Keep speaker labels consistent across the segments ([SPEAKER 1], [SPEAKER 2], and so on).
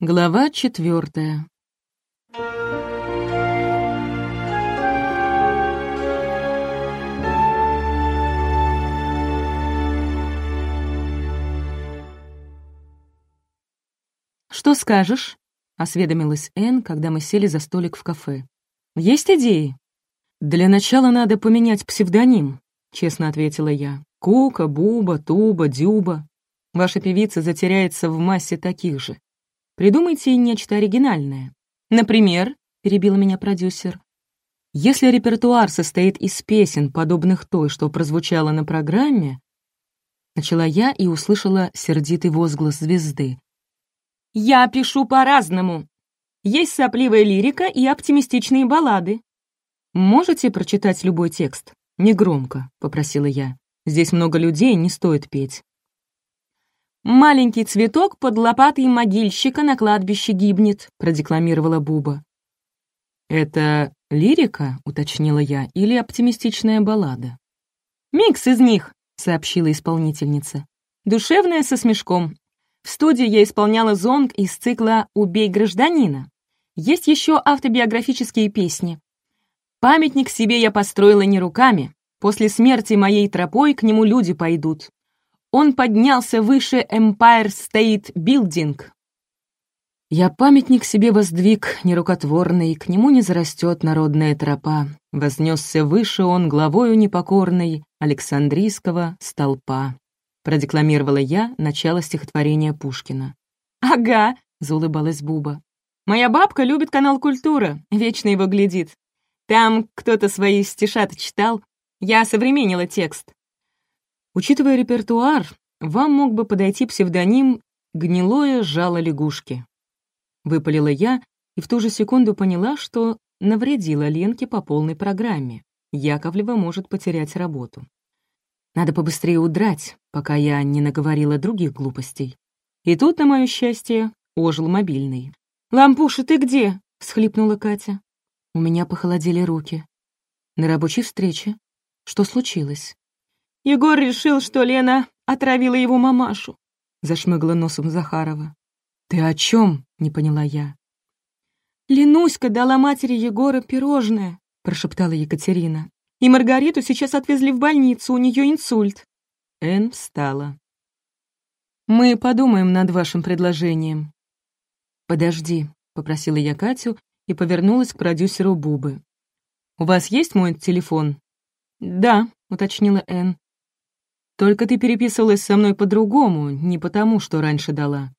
[SPEAKER 1] Глава четвертая. «Что скажешь?» — осведомилась Энн, когда мы сели за столик в кафе. «Есть идеи?» «Для начала надо поменять псевдоним», — честно ответила я. «Кука, Буба, Туба, Дюба. Ваша певица затеряется в массе таких же. Придумайте нечто оригинальное. Например, — перебил меня продюсер, если репертуар состоит из песен, подобных той, что прозвучала на программе, начала я и услышала сердитый возглас звезды. «Я пишу по-разному. Есть сопливая лирика и оптимистичные баллады». «Можете прочитать любой текст?» «Негромко», — попросила я. «Здесь много людей, не стоит петь». «Маленький цветок под лопатой могильщика на кладбище гибнет», — продекламировала Буба. «Это лирика?» — уточнила я, «или оптимистичная баллада?» «Микс из них», — сообщила исполнительница. «Душевная со смешком. В студии я исполняла зонг из цикла «Убей гражданина». Есть еще автобиографические песни. Памятник себе я построила не руками. После смерти моей тропой к нему люди пойдут. Он поднялся выше Empire State Building. Я памятник себе воздвиг нерукотворный, к нему не зарастет народная тропа. Вознесся выше он главою непокорной Александрийского столпа. Продекламировала я начало стихотворения Пушкина. «Ага», — заулыбалась Буба. «Моя бабка любит канал «Культура», вечно его глядит. Там кто-то свои стишаты читал. Я современнила текст. Учитывая репертуар, вам мог бы подойти псевдоним «Гнилое жало лягушки». Выпалила я и в ту же секунду поняла, что навредила Ленке по полной программе. Яковлева может потерять работу. Надо побыстрее удрать, пока я не наговорила других глупостей. И тут, на мое счастье, ожил мобильный. «Лампуша, ты где?» — всхлипнула Катя. У меня похолодели руки. На рабочей встрече. Что случилось? Егор решил, что Лена отравила его мамашу», — зашмыгла носом Захарова. «Ты о чем? не поняла я. «Ленуська дала матери Егора пирожное», — прошептала Екатерина. «И Маргариту сейчас отвезли в больницу, у нее инсульт». Эн встала. «Мы подумаем над вашим предложением». «Подожди», — попросила я Катю и повернулась к продюсеру Бубы. «У вас есть мой телефон?» «Да», — уточнила Энн. Только ты переписывалась со мной по-другому, не потому, что раньше дала».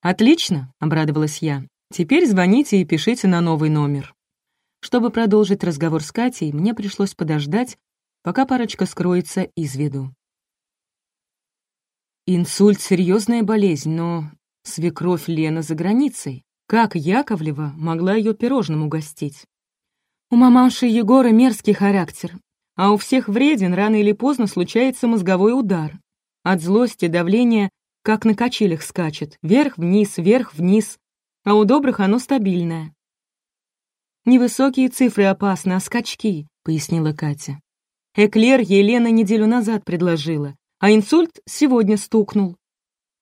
[SPEAKER 1] «Отлично», — обрадовалась я. «Теперь звоните и пишите на новый номер». Чтобы продолжить разговор с Катей, мне пришлось подождать, пока парочка скроется из виду. Инсульт — серьезная болезнь, но свекровь Лена за границей. Как Яковлева могла ее пирожным угостить? У мамаши Егора мерзкий характер а у всех вреден рано или поздно случается мозговой удар. От злости давление как на качелях скачет, вверх-вниз, вверх-вниз, а у добрых оно стабильное. «Невысокие цифры опасны, а скачки», — пояснила Катя. Эклер Елена неделю назад предложила, а инсульт сегодня стукнул.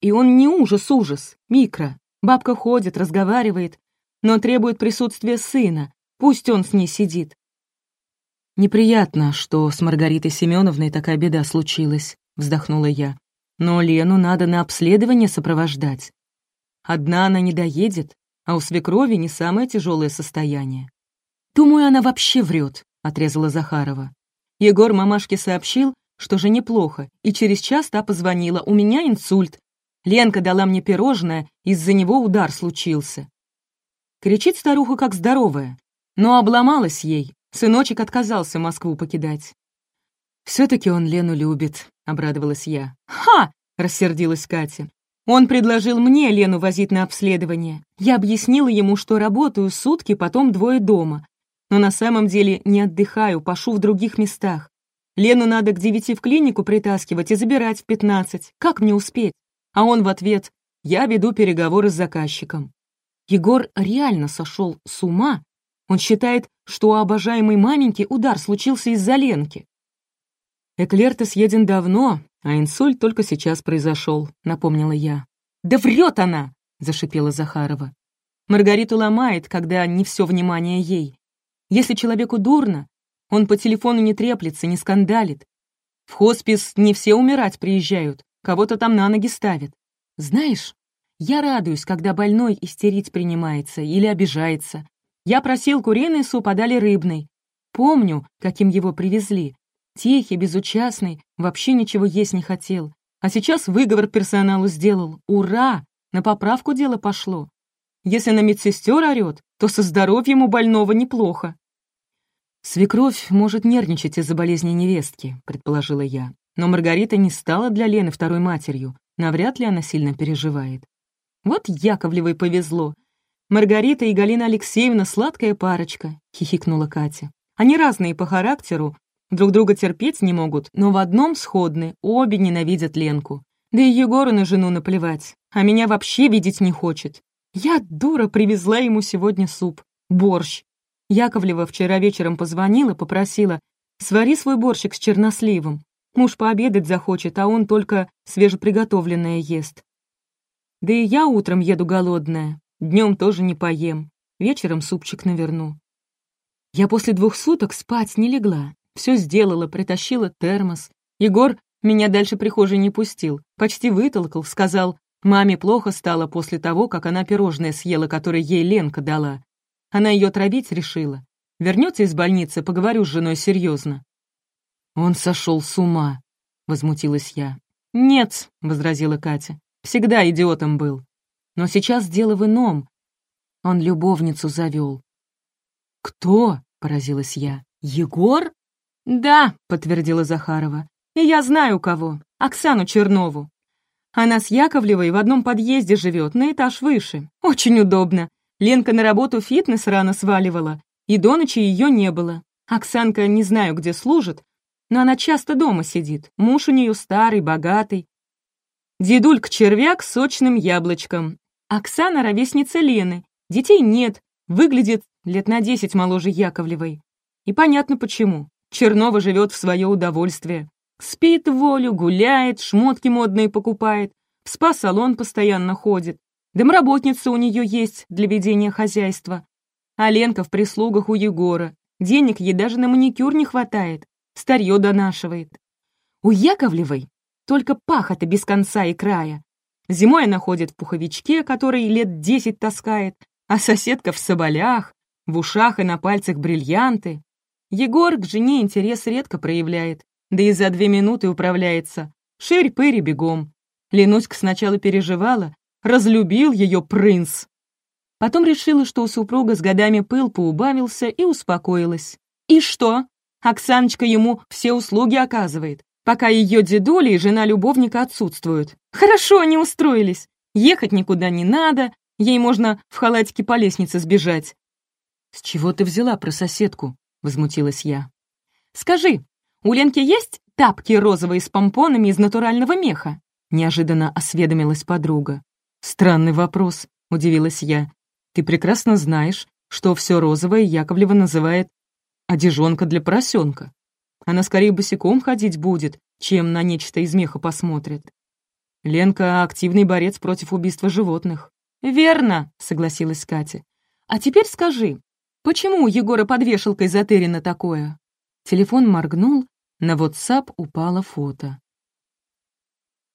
[SPEAKER 1] И он не ужас-ужас, микро. Бабка ходит, разговаривает, но требует присутствия сына, пусть он с ней сидит. «Неприятно, что с Маргаритой Семеновной такая беда случилась», — вздохнула я. «Но Лену надо на обследование сопровождать. Одна она не доедет, а у свекрови не самое тяжелое состояние». «Думаю, она вообще врет», — отрезала Захарова. Егор мамашке сообщил, что же неплохо, и через час та позвонила. «У меня инсульт. Ленка дала мне пирожное, из-за него удар случился». Кричит старуха как здоровая, но обломалась ей, Сыночек отказался Москву покидать. все таки он Лену любит», — обрадовалась я. «Ха!» — рассердилась Катя. «Он предложил мне Лену возить на обследование. Я объяснила ему, что работаю сутки, потом двое дома. Но на самом деле не отдыхаю, пашу в других местах. Лену надо к девяти в клинику притаскивать и забирать в пятнадцать. Как мне успеть?» А он в ответ «Я веду переговоры с заказчиком». Егор реально сошел с ума он считает, что у обожаемой маменьки удар случился из-за Ленки. Эклер-то съеден давно, а инсульт только сейчас произошел, напомнила я. «Да врет она!» — зашипела Захарова. «Маргариту ломает, когда не все внимание ей. Если человеку дурно, он по телефону не треплется, не скандалит. В хоспис не все умирать приезжают, кого-то там на ноги ставят. Знаешь, я радуюсь, когда больной истерить принимается или обижается. Я просил куриный суп, а дали рыбный. Помню, каким его привезли. Тихий, безучастный, вообще ничего есть не хотел. А сейчас выговор персоналу сделал. Ура! На поправку дело пошло. Если на медсестер орёт, то со здоровьем у больного неплохо. «Свекровь может нервничать из-за болезни невестки», — предположила я. Но Маргарита не стала для Лены второй матерью. Навряд ли она сильно переживает. Вот Яковлевой повезло. Маргарита и Галина Алексеевна — сладкая парочка, — хихикнула Катя. Они разные по характеру, друг друга терпеть не могут, но в одном сходны, обе ненавидят Ленку. Да и Егору на жену наплевать, а меня вообще видеть не хочет. Я, дура, привезла ему сегодня суп, борщ. Яковлева вчера вечером позвонила, попросила, свари свой борщик с черносливом. Муж пообедать захочет, а он только свежеприготовленное ест. Да и я утром еду голодная, днем тоже не поем, вечером супчик наверну. Я после двух суток спать не легла, все сделала, притащила термос. Егор меня дальше прихожей не пустил, почти вытолкал, сказал, маме плохо стало после того, как она пирожное съела, которое ей Ленка дала. Она ее травить решила. Вернется из больницы, поговорю с женой серьезно. Он сошел с ума, возмутилась я. Нет, возразила Катя. Всегда идиотом был. Но сейчас дело в ином. Он любовницу завел. «Кто?» — поразилась я. «Егор?» «Да», — подтвердила Захарова. «И я знаю кого. Оксану Чернову. Она с Яковлевой в одном подъезде живет, на этаж выше. Очень удобно. Ленка на работу фитнес рано сваливала, и до ночи ее не было. Оксанка не знаю, где служит, но она часто дома сидит. Муж у нее старый, богатый. Дедулька-червяк с сочным яблочком. Оксана — ровесница Лены. Детей нет, выглядит лет на десять моложе Яковлевой. И понятно почему. Чернова живет в свое удовольствие. Спит волю, гуляет, шмотки модные покупает, в спа-салон постоянно ходит. Домработница у нее есть для ведения хозяйства. А Ленка в прислугах у Егора. Денег ей даже на маникюр не хватает. Старье донашивает. У Яковлевой только пахота без конца и края. Зимой она ходит в пуховичке, который лет десять таскает, а соседка в соболях, в ушах и на пальцах бриллианты. Егор к жене интерес редко проявляет, да и за две минуты управляется. Ширь-пыри бегом. Ленуська сначала переживала, разлюбил ее принц. Потом решила, что у супруга с годами пыл поубавился и успокоилась. И что? Оксаночка ему все услуги оказывает пока ее дедуля и жена любовника отсутствуют. Хорошо они устроились. Ехать никуда не надо, ей можно в халатике по лестнице сбежать. «С чего ты взяла про соседку?» — возмутилась я. «Скажи, у Ленки есть тапки розовые с помпонами из натурального меха?» — неожиданно осведомилась подруга. «Странный вопрос», — удивилась я. «Ты прекрасно знаешь, что все розовое Яковлева называет одежонка для поросенка. Она скорее босиком ходить будет, чем на нечто из меха посмотрит. Ленка — активный борец против убийства животных. «Верно», — согласилась Катя. «А теперь скажи, почему у Егора под вешалкой затеряно такое?» Телефон моргнул, на WhatsApp упало фото.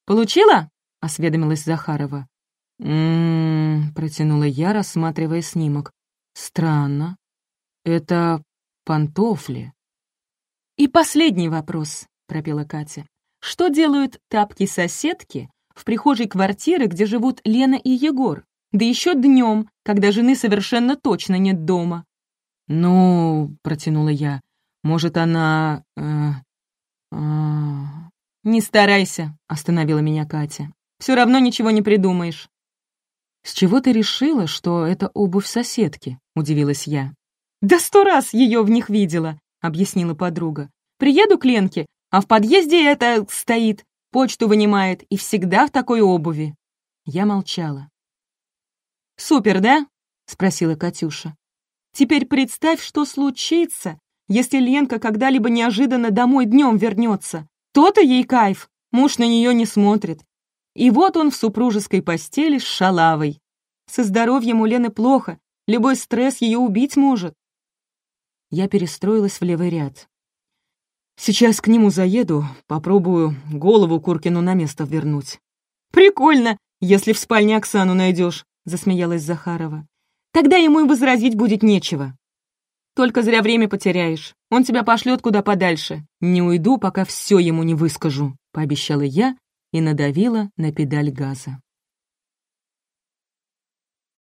[SPEAKER 1] «Получила?» — осведомилась Захарова. «М-м-м», протянула я, рассматривая снимок. «Странно. Это пантофли». «И последний вопрос», — пропела Катя. «Что делают тапки-соседки в прихожей квартиры, где живут Лена и Егор? Да еще днем, когда жены совершенно точно нет дома». «Ну», — протянула я, — «может, она...» э, э... «Не старайся», — остановила меня Катя. «Все равно ничего не придумаешь». «С чего ты решила, что это обувь соседки?» — удивилась я. «Да сто раз ее в них видела. — объяснила подруга. «Приеду к Ленке, а в подъезде это стоит, почту вынимает и всегда в такой обуви». Я молчала. «Супер, да?» — спросила Катюша. «Теперь представь, что случится, если Ленка когда-либо неожиданно домой днем вернется. То-то ей кайф, муж на нее не смотрит. И вот он в супружеской постели с шалавой. Со здоровьем у Лены плохо, любой стресс ее убить может. Я перестроилась в левый ряд. Сейчас к нему заеду, попробую голову Куркину на место вернуть. «Прикольно, если в спальне Оксану найдешь», — засмеялась Захарова. «Тогда ему и возразить будет нечего. Только зря время потеряешь. Он тебя пошлет куда подальше. Не уйду, пока все ему не выскажу», — пообещала я и надавила на педаль газа.